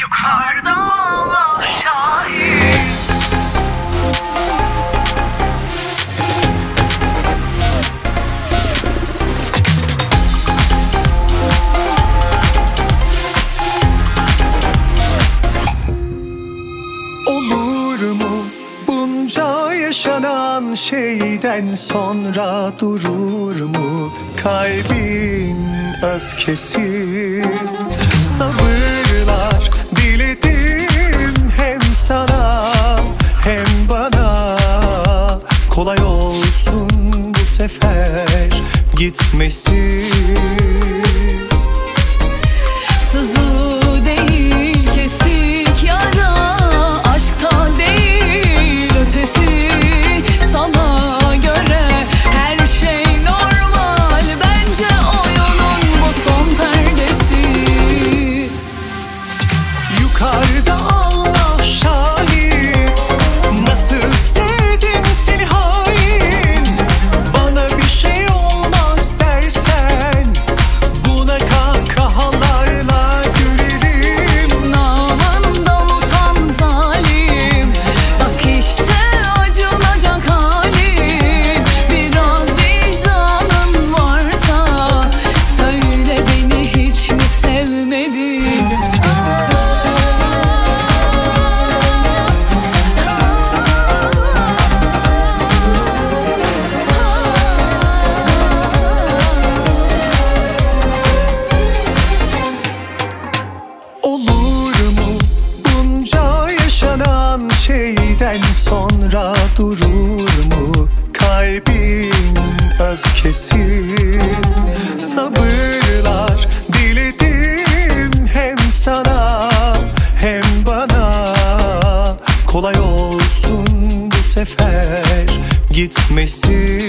Yukarıda Allah şahit Olur mu bunca yaşanan şeyden sonra durur mu kalbin öfkesi? Sabırlar sefer gitmesi Sızı şeyden sonra durur mu kalbin öfkesi? Sabırlar diledim hem sana hem bana. Kolay olsun bu sefer gitmesi